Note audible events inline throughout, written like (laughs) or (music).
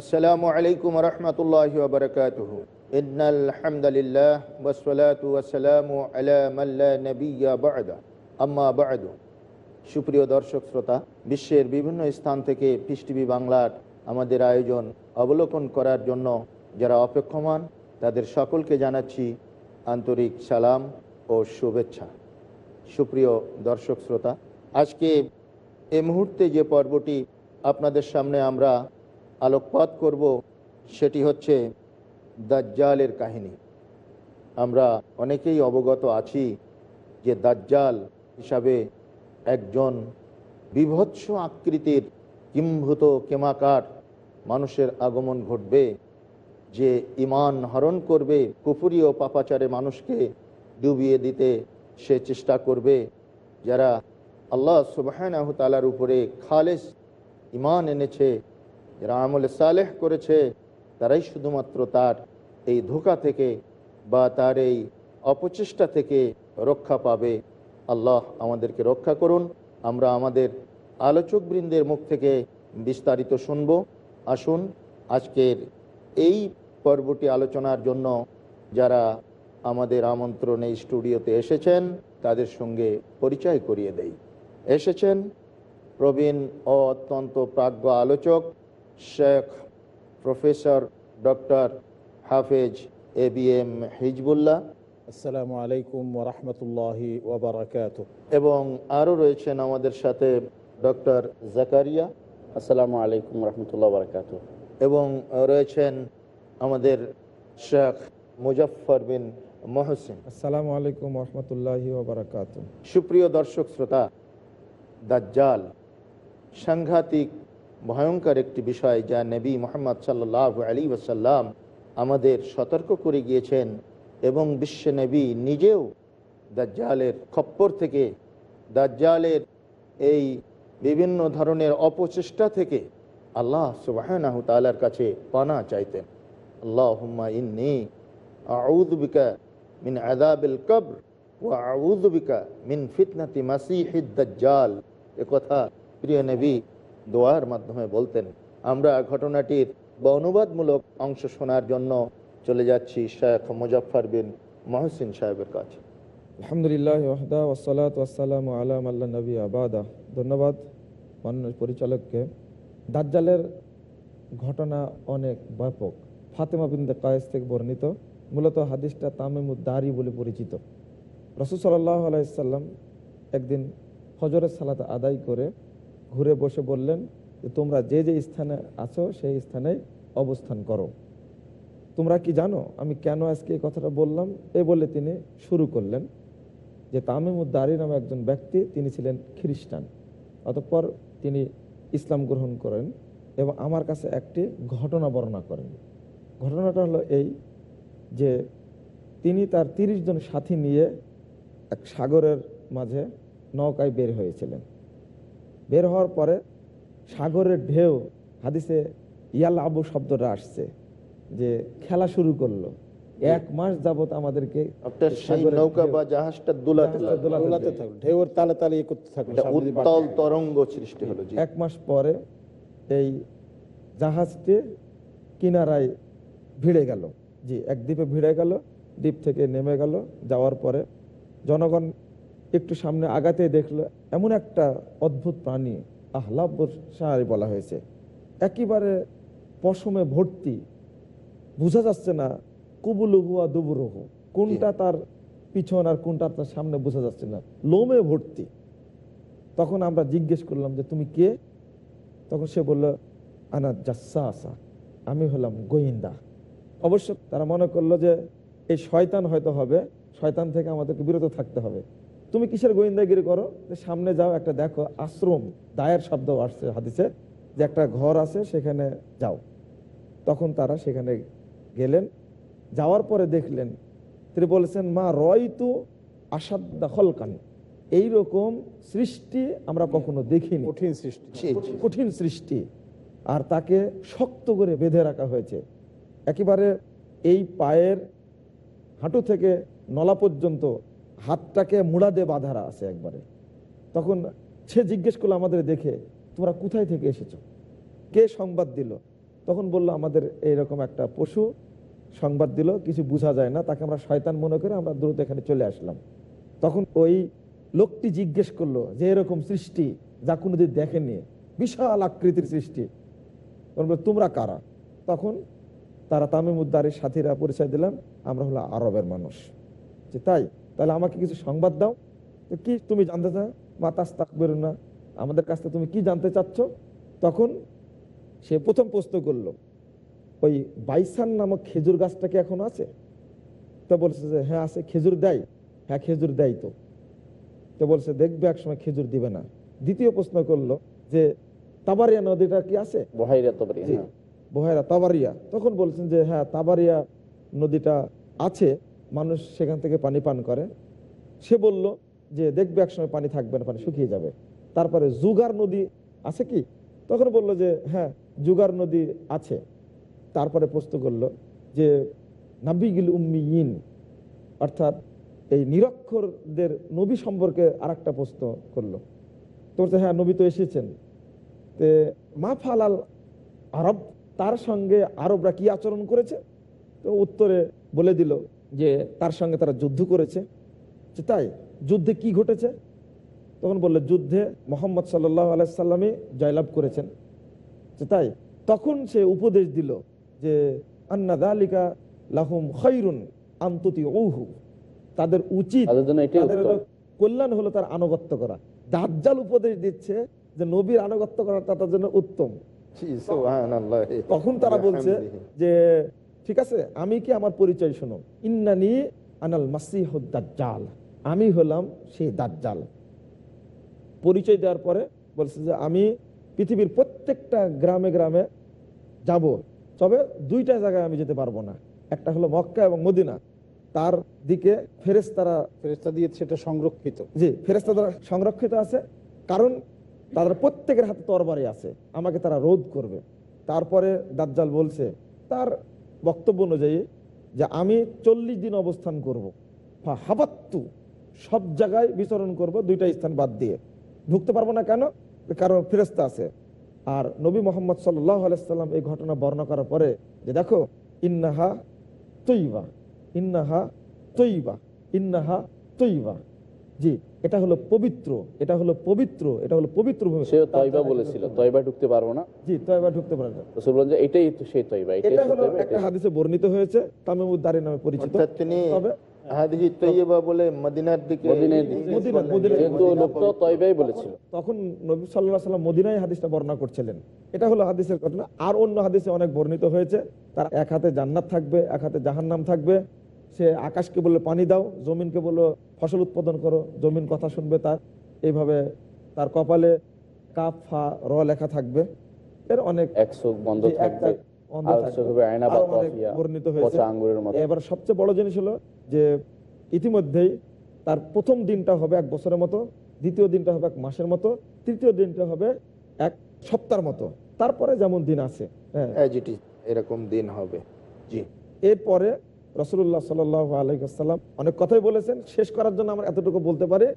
السلام عليكم ورحمة الله وبركاته إن الحمد لله والصلاة والسلام على من لا نبي بعد أما بعد সুপ্রিয় দর্শক শ্রোতা বিশ্বের বিভিন্ন স্থান থেকে পৃষ্টিভি বাংলার আমাদের আয়োজন অবলোকন করার জন্য যারা অপেক্ষমান তাদের সকলকে জানাচ্ছি আন্তরিক সালাম ও শুভেচ্ছা সুপ্রিয় দর্শক শ্রোতা আজকে এই মুহূর্তে যে পর্বটি আপনাদের সামনে আমরা আলোকপাত করব, সেটি হচ্ছে দাজ্জালের কাহিনী। আমরা অনেকেই অবগত আছি যে দাজ্জাল হিসাবে একজন বিভৎস আকৃতির কিম্ভূত কেমাকার মানুষের আগমন ঘটবে, যে ইমান হরণ করবে কুপুরি ও পাপাচারে মানুষকে ডুবিয়ে দিতে সে চেষ্টা করবে, যারা আল্লাহ সুবাহ তালার উপরে খালেস ইমান এনেছে যারা আমলে সালেহ করেছে, তারাই শুধুমাত্র তার এই ধোকা থেকে বা তার এই অপচেষ্টা থেকে রক্ষা পাবে। আল্লাহ আমাদেরকে রক্ষা করুন। আমরা আমাদের আলোচক বৃন্দের মুখ থেকে বিস্তারিত শুনব। আসুন, আজকের এই পর্বটি আলোচনার জন্য যারা আমাদের আমন্ত্রণে স্টুডিওতে এসেছেন, তাদের সঙ্গে পরিচয় করিয়ে দেই। এসেছেন প্রবীণ অত্যন্ত প্রাজ্ঞ আলোচক শেখ প্রফেসর ডক্টর হাফেজ এ বি এম হিজবুল্লাহ। আসসালামু আলাইকুম ওরহমতুল্লাহি ওবরাকাত এবং আরও রয়েছেন আমাদের সাথে ডক্টর জাকারিয়া। আসসালামু আলাইকুম রহমতুল্লাহ বারকাত এবং রয়েছেন আমাদের শেখ মুজফর বিন মহসিন। আসসালামু আলাইকুম রহমতুল্লাহি ওবরাকাত সুপ্রিয় দর্শক শ্রোতা দাজ্জাল সাংঘাতিক ভয়ঙ্কর একটি বিষয় যা নবী মোহাম্মদ সাল্লাহ আলী ওসাল্লাম আমাদের সতর্ক করে গিয়েছেন এবং বিশ্ব নবী নিজেও দাজ্জালের খপ্পর থেকে, দাজ্জালের এই বিভিন্ন ধরনের অপচেষ্টা থেকে আল্লাহ সুবাহ তালার কাছে পানা চাইতেন। আল্লাহ ইন্নি মিন আদাবিল ও মিন ফিতনাতি মাসিহিদ দাজ্জাল। কথা প্রিয় নবী দোয়ার মাধ্যমে বলতেন, আমরা ঘটনাটির বা অনুবাদমূলক অংশ শোনার জন্য চলে যাচ্ছি শেখ মুজফর বিন মহসিন সাহেবের কাছে। আলহামদুলিল্লাহ ওহদা ওসালাত ওয়াসালাম আলাম আল্লাহ নবী আবাদা। ধন্যবাদ মাননীয় পরিচালককে। দাজ্জালের ঘটনা অনেক ব্যাপক। ফাতেমা বিন্দে কায়েস থেকে বর্ণিত। মূলত হাদিসটা তামিমুদ্দারি বলে পরিচিত। রসুল সাল্লাহ আলাইসাল্লাম একদিন ফজরের সালাত আদায় করে ঘুরে বসে বললেন যে, তোমরা যে যে স্থানে আছো, সেই স্থানে অবস্থান করো। তোমরা কি জানো, আমি কেন আজকে এই কথাটা বললাম? এ বলে তিনি শুরু করলেন যে তামিমুদ্দারি নামে একজন ব্যক্তি, তিনি ছিলেন খ্রিস্টান। অতঃপর তিনি ইসলাম গ্রহণ করেন এবং আমার কাছে একটি ঘটনা বর্ণনা করেন। ঘটনাটা হলো এই যে, তিনি তার তিরিশ জন সাথী নিয়ে এক সাগরের মাঝে নৌকায় বের হয়েছিলেন। বের হওয়ার পরে সাগরের ঢেউ হাদিসে ইয়াল আবু শব্দটা আসছে যে খেলা শুরু করল। এক মাস যাবত আমাদেরকে আপনার সেই সাগরের নৌকা বা জাহাজটা দুলাতে জাহাজটা লাগল। দোলাতে দোলাতে থাকল। ঢেউর তালে তালে করতে থাকল একটা সামনে দিয়ে উত্তাল বাড়তে থাকল। তরঙ্গ সৃষ্টি হলো এক মাস পরে এই জাহাজটি কিনারায় ভিড়ে গেল। জি এক দ্বীপে ভিড়ে গেল দ্বীপ থেকে নেমে গেল। যাওয়ার পরে জনগণ একটু সামনে আগাতে দেখল এমন একটা অদ্ভুত প্রাণী আহ্লাব সাহারি বলা হয়েছে। একেবারে পশমে ভর্তি। বোঝা যাচ্ছে না কুবুলুহু আর দুবুরুহু। কোনটা তার পিছন আর কোনটা তার সামনে বোঝা যাচ্ছে না। লোমে ভর্তি। তখন আমরা জিজ্ঞেস করলাম যে তুমি কে? তখন সে বলল আনা জাসা আসা আমি হলাম গোয়েন্দা। অবশ্য তারা মনে করল যে এই শয়তান হয়তো হবে শয়তান থেকে আমাদেরকে বিরত থাকতে হবে। তুমি কিসের গোয়েন্দাগিরি করো? যে সামনে যাও একটা দেখো আশ্রম দায়ের শব্দ আসছে হাদিসে যে একটা ঘর আছে সেখানে যাও। তখন তারা সেখানে গেলেন যাওয়ার পরে দেখলেন তিনি বলেছেন মা রয় তু আসাদ্দা হলকান এইরকম সৃষ্টি আমরা কখনো দেখিনি। কঠিন সৃষ্টি। কঠিন সৃষ্টি। আর তাকে শক্ত করে বেঁধে রাখা হয়েছে। একেবারে এই পায়ের হাঁটু থেকে নলা পর্যন্ত হাতটাকে মুড়া দিয়ে বাঁধারা আছে একবারে। তখন সে জিজ্ঞেস করল আমাদের দেখে, তোমরা কোথায় থেকে এসেছ? কে সংবাদ দিল? তখন বলল, আমাদের এইরকম একটা পশু সংবাদ দিল, কিছু বোঝা যায় না, তাকে আমরা শয়তান মনে করে আমরা দ্রুত এখানে চলে আসলাম। তখন ওই লোকটি জিজ্ঞেস করল যে, এরকম সৃষ্টি যা কোনোদিন দেখেনি বিশাল আকৃতির সৃষ্টি। তোমরা কারা? তখন তারা তামিমুদ্দারের সাথীরা পরিচয় দিলাম আমরা হলো আরবের মানুষ। যে তাই তাহলে আমাকে কিছু সংবাদ দাও তো কি তুমি জানতে চাও? মাতাস তাক না আমাদের কাছ থেকে তুমি কি জানতে চাচ্ছ? তখন সে প্রথম প্রশ্ন করল ওই বাইসান নামক খেজুর গাছটা কি এখন আছে? তো বলছে যে হ্যাঁ আছে খেজুর দেয়। হ্যাঁ খেজুর দেয় তো। তো বলছে দেখবে একসময় খেজুর দিবে না। দ্বিতীয় প্রশ্ন করল যে তাবারিয়া নদীটা কি আছে? বহাইরা হ্যাঁ। তাবারিয়া। তখন বলছেন যে হ্যাঁ তাবারিয়া নদীটা আছে। মানুষ সেখান থেকে পানি পান করে। সে বলল যে, দেখবে একসময় পানি থাকবে না, পানি শুকিয়ে যাবে। তারপরে জুগার নদী আছে কি? তখন বলল যে হ্যাঁ জুগার নদী আছে। তারপরে প্রশ্ন করল যে নাবিগিল উম্মি ইন অর্থাৎ এই নিরক্ষরদের নবী সম্পর্কে আর একটা প্রশ্ন করল। তো বলছে হ্যাঁ নবী তো এসেছেন। তে, মা ফালাল আরব, তার সঙ্গে আরবরা কি আচরণ করেছে? তো উত্তরে বলে দিল যে তার সঙ্গে তারা যুদ্ধ করেছে। তাই যুদ্ধে কি ঘটেছে? তখন বলল যুদ্ধে মোহাম্মদ সাল্লাহ আলাইসাল্লামে জয়লাভ করেছেন। তাই তখন সে উপদেশ দিল যে আন্না দালিকা লাহুম খৈরুন আন্ততি ঔহু তাদের উচিত কল্যাণ হলো তার আনুগত্য করা। দাজ্জাল উপদেশ দিচ্ছে যে নবীর আনুগত্য করাটা তার জন্য উত্তম। তখন তারা বলছে যে ঠিক আছে? আমি কি আমার পরিচয় শোনো? ইন্নানি আনাল মাসিহুদ দাজ্জাল। আমি হলাম সেই দাজ্জাল। পরিচয় দেওয়ার পরে বলছে যে আমি পৃথিবীর প্রত্যেকটা গ্রামে গ্রামে যাব তবে দুইটা জায়গায় আমি যেতে পারব না। একটা হলো মক্কা এবং মদিনা। তার দিকে ফেরেশতারা ফেরেস্তা দিয়ে সেটা সংরক্ষিত। জি ফেরেস্তা দ্বারা সংরক্ষিত আছে। কারণ তাদের প্রত্যেকের হাতে তরবারি আছে। আমাকে তারা রোধ করবে। তারপরে দাজ্জাল বলছে তার বক্তব্য অনুযায়ী যে আমি চল্লিশ দিন অবস্থান করব। হাবাত্তু, সব জায়গায় বিচরণ করব, দুইটা স্থান বাদ দিয়ে। ঢুকতে পারব না কেন? কারণ ফেরেস্তা আছে। আর নবী মোহাম্মদ সাল্লাহ এই ঘটনা বর্ণনা করার পরে যে দেখো, ইন্নাহা তৈবা ইন্নাহা তৈবা ইন্নাহা তৈবা। জি এটা হলো পবিত্র এটা হলো পবিত্র এটা হলো পবিত্র ভূমি সেও তয়বা বলেছিল তয়বা ঢুকতে পারব না। জি তয়বা ঢুকতে না। রসুল বলেন যে এটাই তো সেই তয়বা এটাই হলো একটা হাদিসে বর্ণিত হয়েছে তামিমুদ্দারি নামে পরিচিত। তিনি তবে হাদিহি তৈয়বা বলে মদিনার দিকে মদিনার দিকে। যেহেতু তয়বাই বলেছিল। তখন নবী সাল্লাহ সাল্লাম মদিনায় হাদিসটা বর্ণনা করছিলেন। এটা হলো হাদিসের ঘটনা। আর অন্য হাদিসে অনেক বর্ণিত হয়েছে তার এক হাতে জান্নাত থাকবে এক হাতে জাহান্নাম থাকবে। সে আকাশকে বলল পানি দাও। জমিনকে বলল ফসল উৎপাদন করো জমিন কথা শুনবে তার। এইভাবে তার কপালে কাপ ফা র লেখা থাকবে। এর অনেক বন্ধ থাকবে অন্ধ আর থাকবে। চোখ হবে আয়না বা আরও অনেক কফিয়া বর্ণিত হয়েছে। পচা আঙ্গুরের মতো। এবার সবচেয়ে বড় জিনিস হলো যে ইতিমধ্যেই তার প্রথম দিনটা হবে এক বছরের মতো দ্বিতীয় দিনটা হবে এক মাসের মতো তৃতীয় দিনটা হবে এক সপ্তাহের মতো। তারপরে যেমন দিন আছে হ্যাঁ। এরকম দিন হবে। জি। এরপরে রসুল্লাহ সাল আলাইসাল্লাম অনেক কথাই বলেছেন। শেষ করার জন্য আমরা এতটুকু বলতে পারি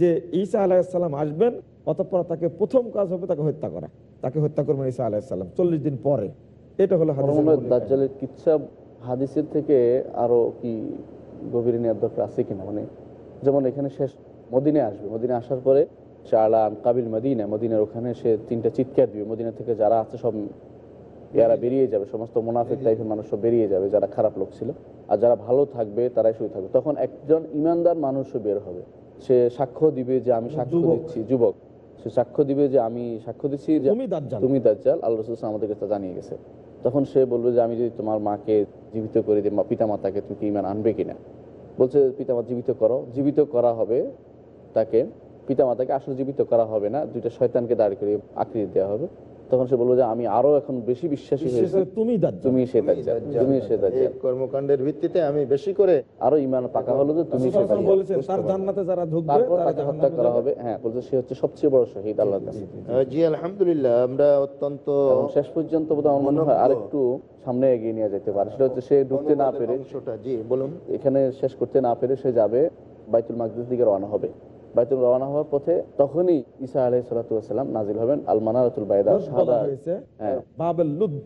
যে ঈসা আলাহিসাল্লাম আসবেন অতঃপর তাকে প্রথম কাজ হবে তাকে হত্যা করা। তাকে হত্যা করবেন ঈসা আলাহিসাল্লাম চল্লিশ দিন পরে। এটা হলো। দাজ্জালের কিচ্ছা হাদিসের থেকে আরও কি গভীরে নেওয়ার দরকার আছে কিনা? মানে যেমন এখানে শেষ মদিনে আসবে। মদিনে আসার পরে চালান কাবিল মদিনা। মদিনার ওখানে সে তিনটা চিৎকার দিবে। মদিনা থেকে যারা আছে সব এরা বেরিয়ে যাবে সমস্ত মুনাফিক টাইপের মানুষ সব বেরিয়ে যাবে যারা খারাপ লোক ছিল। আর যারা ভালো থাকবে তারাই শুয়ে থাকবে। তখন একজন ইমানদার মানুষও বের হবে। সে সাক্ষ্য দিবে যে আমি সাক্ষ্য দিচ্ছি যুবক। সে সাক্ষ্য দিবে যে আমি সাক্ষ্য দিচ্ছি তুমি দাজ্জাল। আল্লাহ রসুল আমাদেরকে তা জানিয়ে গেছে। তখন সে বলবে যে আমি যদি তোমার মাকে জীবিত করে দিই পিতা মাতাকে তুমি কি ইমান আনবে কিনা? বলছে পিতা মাতা জীবিত করো। জীবিত করা হবে তাকে পিতা মাতাকে আসলে জীবিত করা হবে না। দুইটা শয়তানকে দাঁড় করিয়ে আকৃতি দেওয়া হবে। তখন সে বলবে যে আমি আরও এখন বেশি বিশ্বাসী হয়েছি। তুমি তুমি সে তুমি সে কর্মকাণ্ডের ভিত্তিতে আমি বেশি করে আরও ইমান পাকা হলো যে তুমি সে তাকে হত্যা করা হবে। হ্যাঁ বলছে সে হচ্ছে সবচেয়ে বড় শহীদ আল্লাহর কাছে। আহ, জি আলহামদুলিল্লাহ আমরা অত্যন্ত শেষ পর্যন্ত বোধহয় আমার মনে হয়। আরেকটু সামনে এগিয়ে নিয়ে যেতে পারে। সেটা হচ্ছে সে ঢুকতে না পেরে জি বলুন। এখানে শেষ করতে না পেরে সে যাবে বাইতুল মাকদিস দিকে রওনা হবে। বাইতুল রওনা হওয়ার পথে তখনই ঈসা আলাহ সালাতাম নাজিল হবেন আল মানারাতুল বাইদা সাদা হ্যাঁ। বাবেল লুদ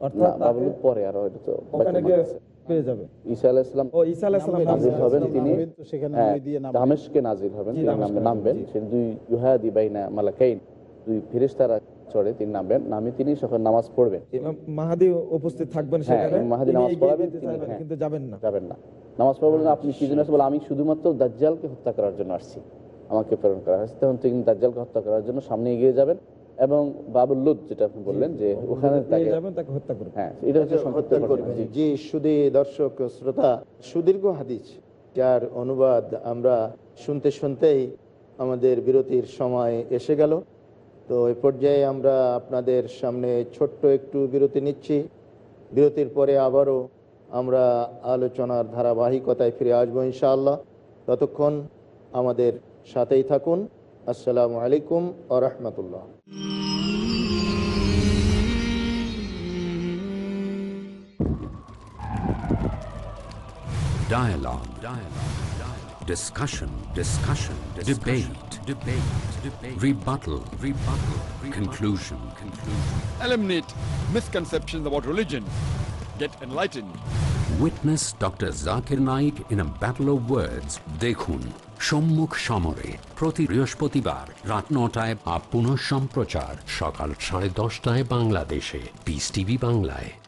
অর্থাৎ তাকে বাবলুদ পরে আরও এটা তো ওখানে বাইতুল গিয়ে মাকদিসে। পেয়ে যাবে। ঈসা আলাহ ও ঈসা আলাইহিস নাজিল নাজিল হবেন তিনি সেখানে হ্যাঁ, দিয়ে নামবেন। দামেশকে নাজিল হবেন তিনি নামবেন। নামবেন সে দুই ইউহাদি বাইনা মালাকাইন দুই ফেরেশতারা চড়ে তিনি নামবেন নামে তিনি নামাজ পড়বেন। মাহাদি উপস্থিত থাকবেন হ্যাঁ, সেখানে মাহাদি নামাজ পড়াবেন। কিন্তু যাবেন না। যাবেন না। নামাজ পড়া আপনি কি জন্য বলে আমি শুধুমাত্র দাজ্জালকে হত্যা করার জন্য আসছি। আমাকে প্রেরণ করা হয়েছে তখন তিনি দাজ্জালকে হত্যা করার জন্য সামনে এগিয়ে যাবেন এবং বাবুল্লুদ যেটা আপনি বললেন যে ওখানে তাকে হত্যা করবেন হ্যাঁ এটা হচ্ছে সংক্ষিপ্ত। করবেন। জি। সুদী দর্শক শ্রোতা সুদীর্ঘ হাদিস যার অনুবাদ আমরা শুনতে শুনতেই আমাদের বিরতির সময় এসে গেল তো এই পর্যায়ে আমরা আপনাদের সামনে ছোট্ট একটু বিরতি নিচ্ছি বিরতির পরে আবারও আমরা আলোচনার ধারাবাহিকতায় ফিরে আসব ইনশাআল্লাহ ততক্ষণ আমাদের সাথেই থাকুন আসসালামু আলাইকুম আ রহমতুল্লাহ Dialogue. Dialogue. Dialogue. Discussion. Discussion. Debate. Debate. Debate. Rebuttal. Rebuttal. Conclusion. Conclusion. eliminate misconceptions about religion, get enlightened. Witness Dr. Zakir Naik in a battle of words. দেখুন সম্মুখ সমরে প্রতি বৃহস্পতিবার রাত নটায় বা পুনঃ সম্প্রচার সকাল সাড়ে দশটায় বাংলাদেশে। পিস টিভি বাংলায়।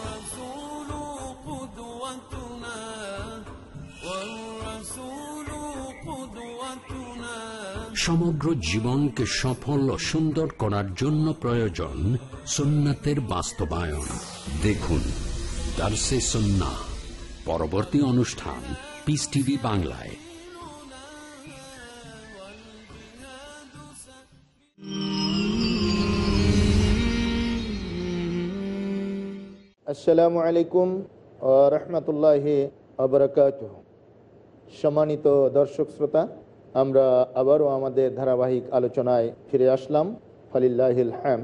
সমগ্র জীবনকে সফল ও সুন্দর করার জন্য প্রয়োজন সুন্নাতের বাস্তবায়ন। দেখুন, দার্সে সন্না, পরবর্তী অনুষ্ঠান পিস টিভি বাংলায়। আসসালামু আলাইকুম রহমতুল্লাহ আবরকাত সম্মানিত দর্শক শ্রোতা আমরা আবারও আমাদের ধারাবাহিক আলোচনায় ফিরে আসলাম। ফালিল্লাহিল হ্যাম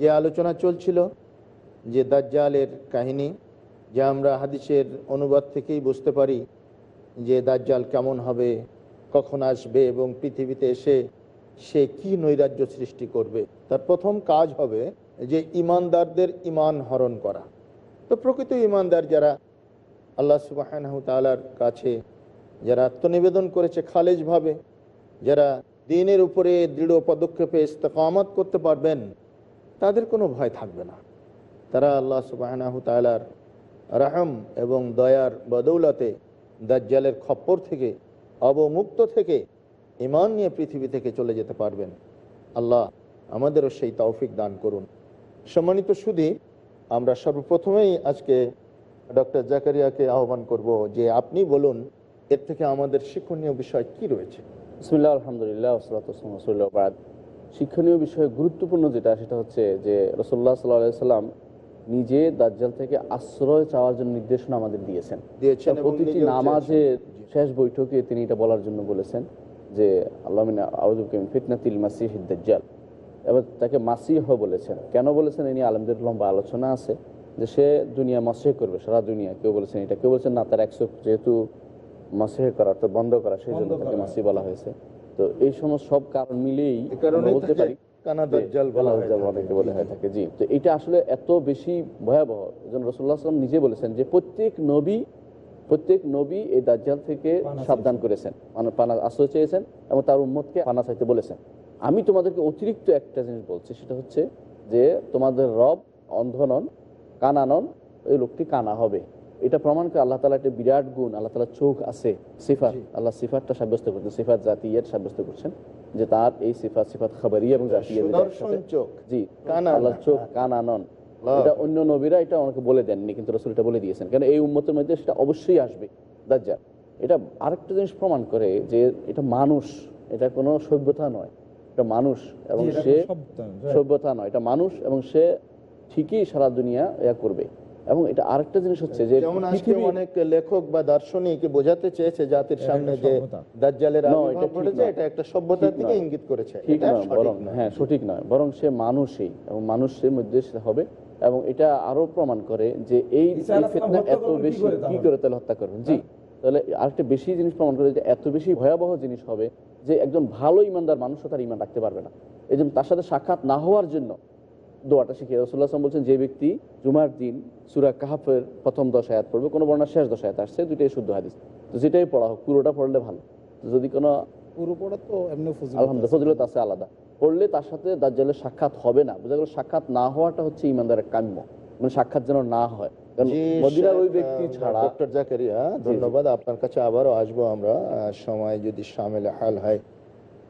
যে আলোচনা চলছিল, যে দাজ্জালের কাহিনী, যা আমরা হাদিসের অনুবাদ থেকেই বুঝতে পারি যে দাজ্জাল কেমন হবে, কখন আসবে এবং পৃথিবীতে এসে সে কি নৈরাজ্য সৃষ্টি করবে। তার প্রথম কাজ হবে যে ইমানদারদের ইমান হরণ করা। তো প্রকৃত ইমানদার যারা আল্লাহ সুবাহ তালার কাছে যারা আত্মনিবেদন করেছে খালেজভাবে, যারা দিনের উপরে দৃঢ় পদক্ষেপে ইস্তকামত করতে পারবেন, তাদের কোনো ভয় থাকবে না। তারা আল্লাহ সুবাহ তালার রাহম এবং দয়ার বদৌলতে দাজ্জালের খপ্পর থেকে, অবমুক্ত থেকে ইমান নিয়ে পৃথিবী থেকে চলে যেতে পারবেন। আল্লাহ আমাদেরও সেই তৌফিক দান করুন। সম্মানিত সুধী, আমরা সর্বপ্রথমেই আজকে ডক্টর জাকারিয়াকে আহ্বান করব যে আপনি বলুন এর থেকে আমাদের শিক্ষণীয় বিষয় কি রয়েছে? বিসমিল্লাহ আলহামদুলিল্লাহ ওসলাতাম শিক্ষণীয় বিষয়ে গুরুত্বপূর্ণ যেটা সেটা হচ্ছে যে রসোল্লা সাল্লাহ সাল্লাম নিজে দাজ্জাল থেকে আশ্রয় চাওয়ার জন্য নির্দেশনা আমাদের দিয়েছেন। প্রতিটি নামাজের শেষ বৈঠকে তিনি এটা বলার জন্য বলেছেন যে আল্লাহ ফিতনাতিল মাসিহ দাজ্জাল। এবার তাকে মাসিহ বলেছেন। কেন বলেছেন? এ নিয়ে আলমদের লম্বা আলোচনা আছে যে সে দুনিয়া মাসে করবে সারা দুনিয়া। কেউ বলেছেন এটা কেউ বলেছেন না তার একশো যেহেতু মাসে করা অর্থাৎ বন্ধ করা সেই জন্য তাকে মাসি বলা হয়েছে। তো এই সমস্ত সব কারণ মিলেই বলতে পারি এটা আসলে এত বেশি ভয়াবহ রসুল্লাহ নিজে বলেছেন যে প্রত্যেক নবী প্রত্যেক নবী এই দাজ্জাল থেকে সাবধান করেছেন মানে পানা আশ্রয় চেয়েছেন এবং তার উম্মতকে পানা চাইতে বলেছেন। আমি তোমাদেরকে অতিরিক্ত একটা জিনিস বলছি সেটা হচ্ছে যে তোমাদের রব অন্ধ নন কানা নন ওই লোকটি কানা হবে। এটা প্রমাণ করে আল্লাহ তালা একটা বিরাট গুণ আল্লাহ তালা চোখ আছে সিফাত। আল্লাহ সিফাতটা সাব্যস্ত করছেন সিফাত জাতীয় সাব্যস্ত করছেন যে তার এই সিফাত সিফাত খাবারি এবং জাতীয় জি কানা আল্লাহ চোখ কানা নন এটা অন্য নবীরা এটা অনেকে বলে দেননি কিন্তু রসুল এটা বলে দিয়েছেন। কারণ এই উম্মতের মধ্যে সেটা অবশ্যই আসবে দাজ্জাল। এটা আরেকটা জিনিস প্রমাণ করে যে এটা মানুষ এটা কোনো সভ্যতা নয়। এটা মানুষ এবং সে সভ্যতা নয়। সভ্যতা নয়। এটা মানুষ এবং সে ঠিকই সারা দুনিয়া ইয়া করবে। এবং এটা আরেকটা জিনিস হচ্ছে যে যেমন আজকে অনেক লেখক বা দার্শনিক বোঝাতে চেয়েছে জাতির সামনে যে। দাজ্জালের আবির্ভাব ঘটেছে এটা একটা সভ্যতার দিকে ইঙ্গিত করেছে। ঠিক নয় বরং হ্যাঁ সঠিক নয় বরং সে মানুষই এবং মানুষের মধ্যে সে হবে এবং এটা আরও প্রমাণ করে যে এই ফিতনা হত্যা এত বেশি করে কি করে তাহলে হত্যা করবেন জি তাহলে আরেকটা বেশি জিনিস প্রমাণ করে যে এত বেশি ভয়াবহ জিনিস হবে যে একজন ভালো ইমানদার মানুষও তার ইমান রাখতে পারবে না। এই জন্য তার সাথে সাক্ষাৎ না হওয়ার জন্য দোয়াটা শিখিয়ে রসুল্লাহ আসলাম বলছেন যে ব্যক্তি জুমার দিন সুরা কাহাফের প্রথম দশ আয়াত পড়বে কোনো বর্ণার শেষ দশ আয়াত আসছে দুইটাই শুদ্ধ হাদিস। তো যেটাই পড়া হোক পুরোটা পড়লে ভালো। যদি কোনো পুরো পড়া তো এমনি আলহামদুলিল্লাহ ফজিলত আছে আলাদা। পড়লে তার সাথে সাক্ষাৎ হবে না। বোঝা গেল সাক্ষাৎ না হওয়াটা হচ্ছে ইমানদারের কাম্য। মানে সাক্ষাৎ যেন না হয়। ধন্যবাদ। আপনার কাছে আবারও আসব আমরা। সময় যদি সামিল হাল হয়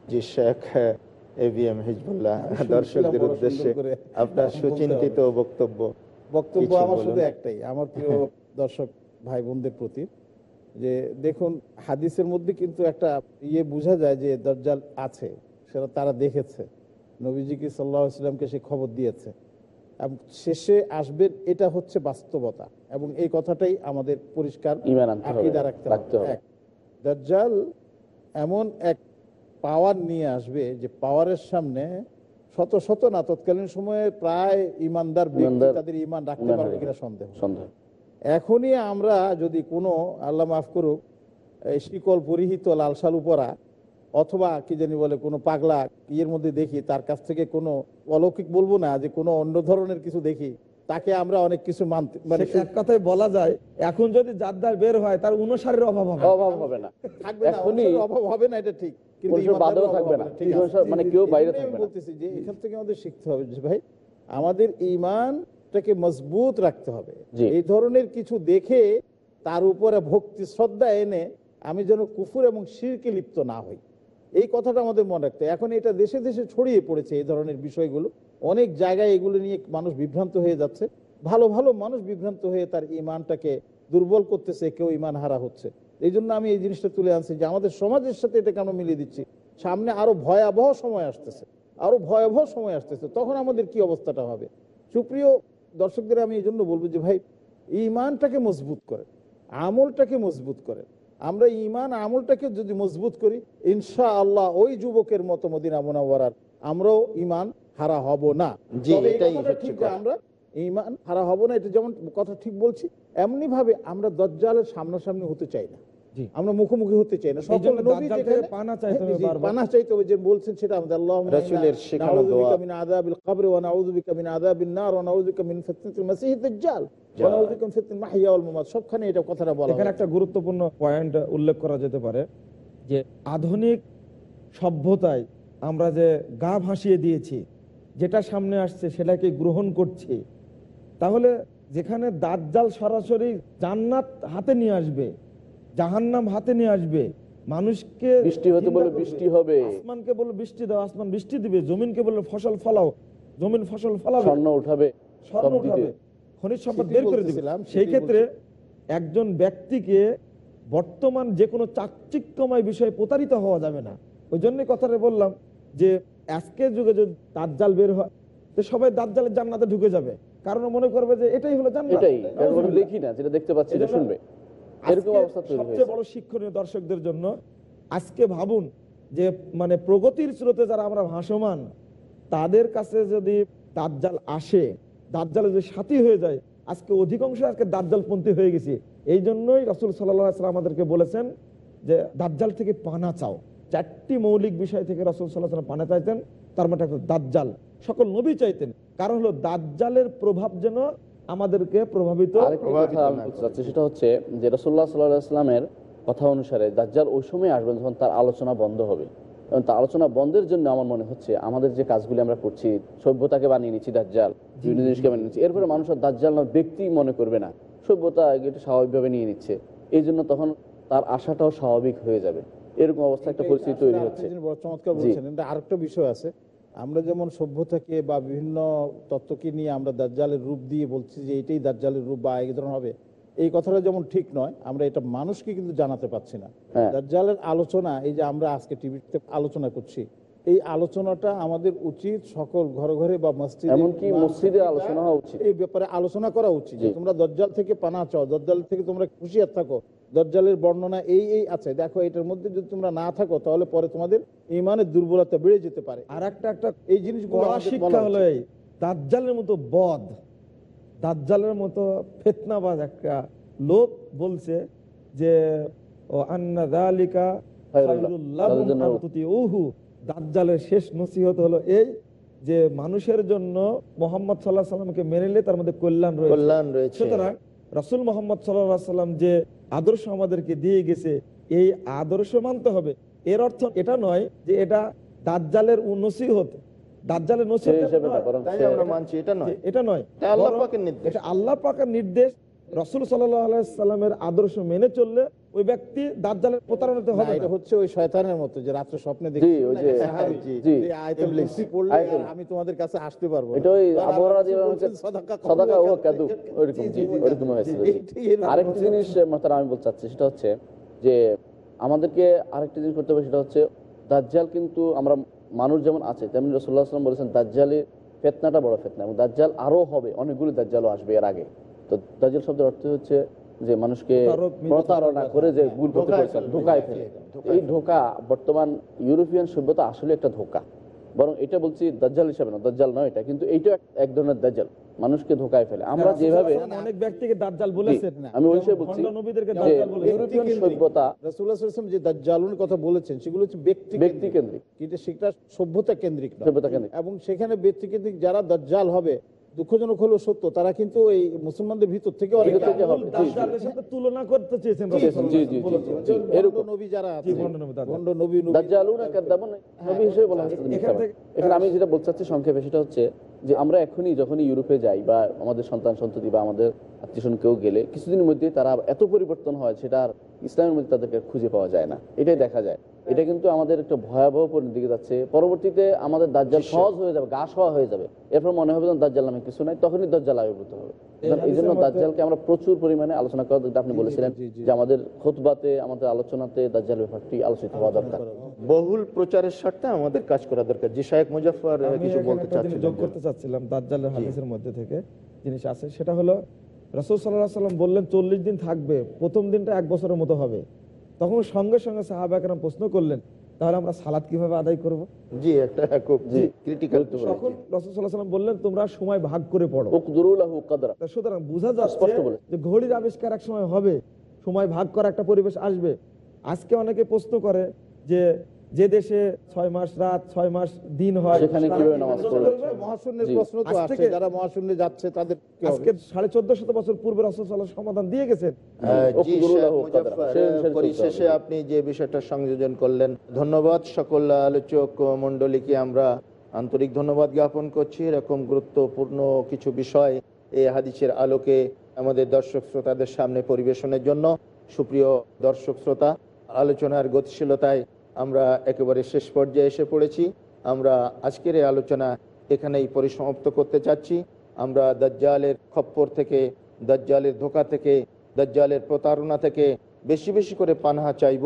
জি শেখ এভিএম হিজবুল্লাহ (laughs) দর্শকদের উদ্দেশ্যে আপনার সুচিন্তিত বক্তব্য বক্তব্য আমার শুধু একটাই আমার প্রিয় (laughs) দর্শক ভাই বোনদের প্রতি যে দেখুন হাদিসের মধ্যে কিন্তু একটা ইয়ে বোঝা যায় যে দজ্জাল আছে সেটা তারা দেখেছে। নবীজিকে সাল্লাহ ইসলামকে সে খবর দিয়েছে। এবং শেষে আসবেন এটা হচ্ছে বাস্তবতা। এবং এই কথাটাই আমাদের পরিষ্কার রাখতে হবে। দজ্জাল এমন এক পাওয়ার নিয়ে আসবে যে পাওয়ারের সামনে শত শত না তৎকালীন সময়ে প্রায় ইমানদার তাদের ইমান রাখতে পারবে কিনা সন্দেহ। সন্দেহ। এখনই আমরা যদি কোনো আল্লাহ মাফ করুক এই শিকল পরিহিত লালসাল উপরা অথবা কি জানি বলে কোনো পাগলা ইয়ের মধ্যে দেখি তার কাছ থেকে কোনো অলৌকিক বলব না যে কোনো অন্য ধরনের কিছু দেখি তাকে আমরা অনেক কিছু মানতে মানে এক কথায় বলা যায় এখন যদি জাদ্দার বের হয় তার অনুসারের অভাব হবে অভাব হবে না। থাকবে না অভাব হবে না এটা ঠিক। থাকবে না। মানে কেউ বাইরে আমি থাকবে বলতেছি যে এখান থেকে আমাদের শিখতে হবে যে ভাই আমাদের ইমানটাকে মজবুত রাখতে হবে। এই ধরনের কিছু দেখে তার উপরে ভক্তি শ্রদ্ধা এনে আমি যেন কুফুর এবং শিরকে লিপ্ত না হই। এই কথাটা আমাদের মনে রাখতে এখন এটা দেশে দেশে ছড়িয়ে পড়েছে এই ধরনের বিষয়গুলো। অনেক জায়গায় এগুলো নিয়ে মানুষ বিভ্রান্ত হয়ে যাচ্ছে। ভালো ভালো মানুষ বিভ্রান্ত হয়ে তার ইমানটাকে দুর্বল করতেছে কেউ ইমান হারা হচ্ছে। এই জন্য আমি এই জিনিসটা তুলে আনছি যে আমাদের সমাজের সাথে এটা কেন মিলিয়ে দিচ্ছি? সামনে আরও ভয়াবহ সময় আসতেছে। আরও ভয়াবহ সময় আসতেছে। তখন আমাদের কি অবস্থাটা হবে? সুপ্রিয় দর্শকদের আমি এই জন্য বলব যে ভাই ইমানটাকে মজবুত করে আমলটাকে মজবুত করে আমরা ইমান আমলটাকে যদি মজবুত করি ইনশা আল্লাহ ওই যুবকের মতো মদিনা মোনাওয়ারার আমরাও ইমান হারা হব না। আমরা ইমান হারা হব না এটা যেমন কথা ঠিক বলছি এমনি ভাবে আমরা দজ্জালের সামনাসামনি হতে চাই না। আমরা মুখোমুখি হতে চাই না। সকল পানা চাইতে হবে পানা যে বলছেন সেটা আমাদের আল্লাহ রাসূলের শেখানো দোয়া। মিন আযাবিল কবর ওয়া নাউযু বিকা মিন আযাবিন নার ওয়া নাউযু বিকা মিন ফিতনাতিল দাজ্জাল। ওয়া নাউযু বিকা মিন ফিতনাতিল মাহইয়া ওয়াল মামাত। সবখানে এটা কথাটা বলা এখানে একটা গুরুত্বপূর্ণ পয়েন্ট উল্লেখ করা যেতে পারে যে আধুনিক সভ্যতায় আমরা যে গা ভাসিয়ে দিয়েছি যেটা সামনে আসছে সেটাকে গ্রহণ করছি তাহলে যেখানে দাজ্জাল সরাসরি জান্নাত হাতে নিয়ে আসবে জাহান্নাম হাতে নিয়ে আসবে। মানুষকে বৃষ্টি হতে বলে বৃষ্টি হবে। আসমানকে বলে বৃষ্টি দাও আসমান বৃষ্টি দিবে জমিনকে বলে ফসল ফলাও জমিন ফসল ফলাবে। স্বর্ণ উঠাবে স্বর্ণ উঠাবে খনিজ সম্পদ বের করে দিবে। সেই ক্ষেত্রে একজন ব্যক্তিকে বর্তমান যে কোনো চাকচিক্যময় বিষয়ে প্রতারিত হওয়া যাবে না। ওই জন্যই কথাটা বললাম যে আজকের যুগে যদি দাজ্জাল বের হয় তো সবাই দাজ্জালের জান্নাতে ঢুকে যাবে। কারণ মনে করবে যে এটাই হলো জান্নাত। এটাই। দেখি না যেটা দেখতে পাচ্ছি এটা শুনবে। এরকম অবস্থা সবচেয়ে বড় শিক্ষণীয় দর্শকদের জন্য আজকে ভাবুন যে মানে প্রগতির স্রোতে যারা আমরা ভাসমান তাদের কাছে যদি দাজ্জাল আসে দাজ্জালে যদি সাথী হয়ে যায় আজকে অধিকাংশ আজকে দাজ্জালপন্থী হয়ে গেছি। এই জন্যই রসুল সাল্লাহ আমাদেরকে বলেছেন যে দাজ্জাল থেকে পানা চাও। চারটি মৌলিক বিষয় থেকে রসুল সাল্লাহ সাল্লাম পানা চাইতেন তার মধ্যে একটা দাজ্জাল। সকল নবী চাইতেন। কারণ হলো দাজ্জালের প্রভাব যেন আমাদেরকে প্রভাবিত সেটা হচ্ছে যে রসুল্লাহ সাল্লাহামের কথা অনুসারে দাজ্জাল ওই সময় আসবেন যখন তার আলোচনা বন্ধ হবে। এবং তার আলোচনা বন্ধের জন্য আমার মনে হচ্ছে আমাদের যে কাজগুলি আমরা করছি সভ্যতাকে বানিয়ে নিচ্ছি দাজ্জাল বিভিন্ন জিনিসকে বানিয়ে নিচ্ছি এরপরে মানুষ আর দাজ্জাল না ব্যক্তি মনে করবে না। সভ্যতা এটা স্বাভাবিকভাবে নিয়ে নিচ্ছে। এই জন্য তখন তার আশাটাও স্বাভাবিক হয়ে যাবে। এরকম অবস্থা একটা পরিস্থিতি তৈরি হচ্ছে। চমৎকার বলছেন আরেকটা বিষয় আছে। আমরা যেমন সভ্যতাকে বা বিভিন্ন তত্ত্বকে নিয়ে আমরা দাজ্জালের রূপ দিয়ে বলছি যে এটাই দাজ্জালের রূপ বা এই ধরনের হবে এই কথাটা যেমন ঠিক নয় আমরা এটা মানুষকে কিন্তু জানাতে পারছি না। হ্যাঁ। দাজ্জালের আলোচনা এই যে আমরা আজকে টিভিতে আলোচনা করছি এই আলোচনাটা আমাদের উচিত সকল ঘরে ঘরে বা মসজিদে এমনকি মসজিদে আলোচনা হওয়া উচিত। এই ব্যাপারে আলোচনা করা উচিত যে তোমরা দজ্জাল থেকে পানা চাও দজ্জাল থেকে তোমরা হুঁশিয়ার থাকো। দজ্জালের বর্ণনা এই এই আছে। দেখো এটার মধ্যে যদি তোমরা না থাকো তাহলে পরে তোমাদের ইমানের দুর্বলতা বেড়ে যেতে পারে। আর একটা একটা এই জিনিসগুলো শিক্ষা হলো এই দাজ্জালের মতো বদ দাজ্জালের মতো ফেতনাবাজ একটা লোক বলছে যে ও আন্না দালিকা। দাজ্জালের শেষ নসিহত হলো এই যে মানুষের জন্য মোহাম্মদ সাল্লাহ সাল্লামকে মেনে নিলে তার মধ্যে কল্যাণ রয়েছে। সুতরাং রসুল মোহাম্মদ সাল্লাহ সাল্লাম যে আদর্শ আমাদেরকে দিয়ে গেছে এই আদর্শ মানতে হবে। এর অর্থ এটা নয় যে এটা দাজ্জালের নসিহত। দাজ্জালের নসি এটা নয়। এটা আল্লাহ বরং পাকের নির্দেশ। রসুল আল্লাহ পাকের নির্দেশ। রসুল সাল্লামের আদর্শ মেনে চললে ওই ব্যক্তি দাজ্জালের প্রতারণিত হবে এটা হচ্ছে ওই শয়তানের মতো যে রাত্রে স্বপ্নে দেখি ওই যে। আর আমি তোমাদের কাছে আসতে পারব এটা ওই আবহাওয়া সদাকা সদাকা ও কাদু ওইরকম ওইরকম এর আরেকটা জিনিস মাতার আমি বলতে চাচ্ছি সেটা হচ্ছে যে আমাদেরকে আরেকটা জিনিস করতে হবে সেটা হচ্ছে দাজ্জাল কিন্তু আমরা মানুষ যেমন আছে তেমনি রসুল্লাহ আসলাম বলেছেন দাজ্জালের ফেতনাটা বড় ফেতনা এবং দাজ্জাল আরও হবে অনেকগুলো দাজ্জালও আসবে এর আগে। তো দাজ্জাল শব্দের অর্থ হচ্ছে যে মানুষকে প্রতারণা করে যে ভুল পারছেন ফেলে। এই ধোকা বর্তমান ইউরোপিয়ান সভ্যতা আসলে একটা ধোকা। বরং এটা বলছি দাজ্জাল হিসাবে না দাজ্জাল নয় এটা কিন্তু এইটা এক ধরনের দাজ্জাল। মানুষকে ধোকায় ফেলে। আমরা যেভাবে অনেক ব্যক্তিকে দাজ্জাল বলেছেন জি, আমি ওই যেমন বিষয়ে বলছি যে ইউরোপিয়ান সভ্যতা রাসূলুল্লাহ সাল্লাল্লাহু যে দাজ্জালুনের কথা বলেছেন সেগুলো হচ্ছে ব্যক্তি ব্যক্তি কেন্দ্রিক কিন্তু সেটা সভ্যতা কেন্দ্রিক। সভ্যতা কেন্দ্রিক। এবং সেখানে ব্যক্তি কেন্দ্রিক যারা দাজ্জাল হবে দুঃখজনক হলেও সত্য তারা কিন্তু এই মুসলমানদের ভিতর থেকে তুলনা করতে চেয়েছেন। নবী যারা নবী এখানে আমি যেটা বলতে চাচ্ছি সংক্ষেপে সেটা হচ্ছে যে আমরা এখনই যখনই ইউরোপে যাই বা আমাদের সন্তান সন্ততি বা আমাদের আত্মীয় কেউ গেলে কিছুদিনের মধ্যে তারা এত পরিবর্তন হয় সেটা আর ইসলামের মধ্যে তাদেরকে খুঁজে পাওয়া যায় না। এটাই দেখা যায়। এটা কিন্তু আমাদের একটা ভয়াবহ পরিণতির দিকে যাচ্ছে। পরবর্তীতে আমাদের দাজ্জাল সহজ হয়ে যাবে গা সওয়া হয়ে যাবে। এরপর মনে হবে যেন দাজ্জাল নামে কিছু নাই তখনই দাজ্জাল আবির্ভূত হবে। এই জন্য দাজ্জালকে আমরা প্রচুর পরিমাণে আলোচনা করা যেটা আপনি বলেছিলেন যে আমাদের খুতবাতে আমাদের আলোচনাতে দাজ্জাল ব্যাপারটি আলোচিত হওয়া দরকার। বহুল প্রচারের স্বার্থে আমাদের কাজ করা দরকার। যে শাহেক মুজাফর কিছু বলতে চাচ্ছিলেন যোগ করতে চাচ্ছিলাম দাজ্জালের হাদিসের মধ্যে থেকে। জিনিস আছে সেটা হলো রসুল সাল্লাহ সাল্লাম বললেন চল্লিশ দিন থাকবে প্রথম দিনটা এক বছরের মতো হবে। তখন সঙ্গে সঙ্গে সাহাবাহাম প্রশ্ন করলেন তাহলে আমরা সালাদ কীভাবে আদায় করব? জি একটা খুব জি। ক্রিটিক্যাল তখন রসুল সাল্লাহ সাল্লাম বললেন তোমরা সময় ভাগ করে পড়ো। উকদুরুলাহু কদরা। সুতরাং বোঝা যাচ্ছে স্পষ্ট বলে। যে ঘড়ির আবিষ্কার এক সময় হবে সময় ভাগ করা একটা পরিবেশ আসবে। আজকে অনেকে প্রশ্ন করে যে যে দেশে ছয় মাস রাত ছয় মাস দিন হয় সেখানে তারা কীভাবে কি নামাজ বন্ধ পড়বে? করবে? মহাশূন্যের প্রশ্ন তো আসছে যারা মহাশূন্যে যাচ্ছে তাদের আজকে সাড়ে চোদ্দ বছর পূর্বে রসুল সমাধান দিয়ে গেছেন। জি উকদুরুলাহু শাহেখ কদরা। মুজাফফর, সেই অনুসারে চলতে পরিশেষে আপনি যে বিষয়টা সংযোজন করলেন ধন্যবাদ সকল আলোচক মন্ডলীকে আমরা আন্তরিক ধন্যবাদ জ্ঞাপন করছি। এরকম গুরুত্বপূর্ণ কিছু বিষয় এই হাদিসের আলোকে আমাদের দর্শক শ্রোতাদের সামনে পরিবেশনের জন্য। সুপ্রিয় দর্শক শ্রোতা আলোচনার গতিশীলতায় আমরা একেবারে শেষ পর্যায়ে এসে পড়েছি। আমরা আজকের এই আলোচনা এখানেই পরিসমাপ্ত করতে চাচ্ছি। আমরা দাজ্জালের খপ্পর থেকে, দাজ্জালের ধোকা থেকে, দাজ্জালের প্রতারণা থেকে বেশি বেশি করে পানাহা চাইব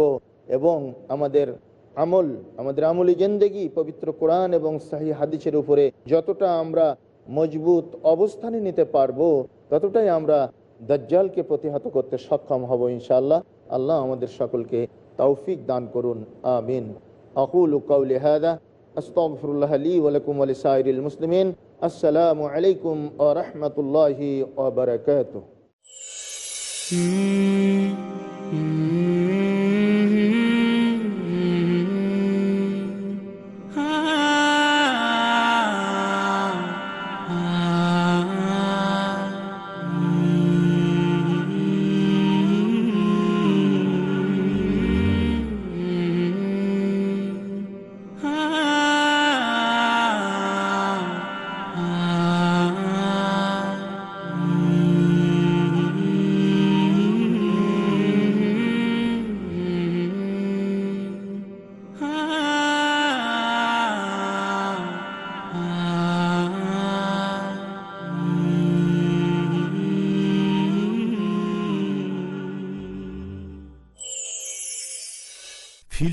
এবং আমাদের আমল, আমাদের আমলি জেন্দেগি, পবিত্র কোরআন এবং সাহি হাদিসের উপরে যতটা আমরা মজবুত অবস্থানে নিতে পারব, ততটাই আমরা দাজ্জালকে প্রতিহত করতে সক্ষম হব ইনশাআল্লাহ। আল্লাহ আমাদের সকলকে তৌফিক দান করুন আমিন আকুল কাউলি হাদা আস্তগফিরুল্লাহ লি ওয়া লাকুম ওয়া লিসাইরিল মুসলিমিন আসসালামু আলাইকুম ওয়া রাহমাতুল্লাহি ওয়া বারাকাতুহু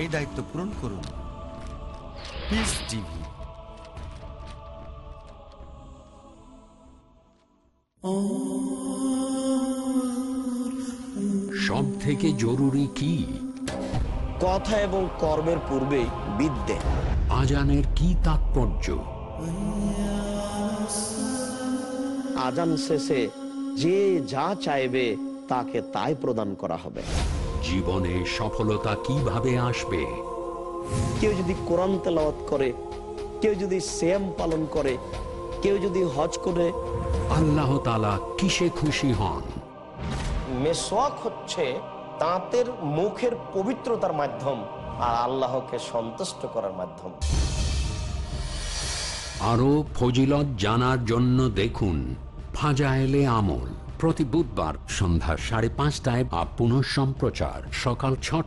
এই দায়িত্ব পূরণ করুন। পিস টিভি সব থেকে জরুরি কি? কথা এবং কর্মের পূর্বে বিদ্যে। আজানের কি তাৎপর্য? আজান শেষে যে যা চাইবে তাকে তাই প্রদান করা হবে। জীবনে সফলতা কীভাবে আসবে? কেউ যদি কোরআন তেলাওয়াত করে কেউ যদি শ্যাম পালন করে কেউ যদি হজ করে আল্লাহ তালা কিসে খুশি হন? মেসোয়াক হচ্ছে তাঁতের মুখের পবিত্রতার মাধ্যম আর আল্লাহকে সন্তুষ্ট করার মাধ্যম। আরও ফজিলত জানার জন্য দেখুন ফাজায়েলে আমল। প্রতি বুধবার সন্ধ্যা সাড়ে পাঁচটায় আপ পুনঃ সম্প্রচার সকাল ছটা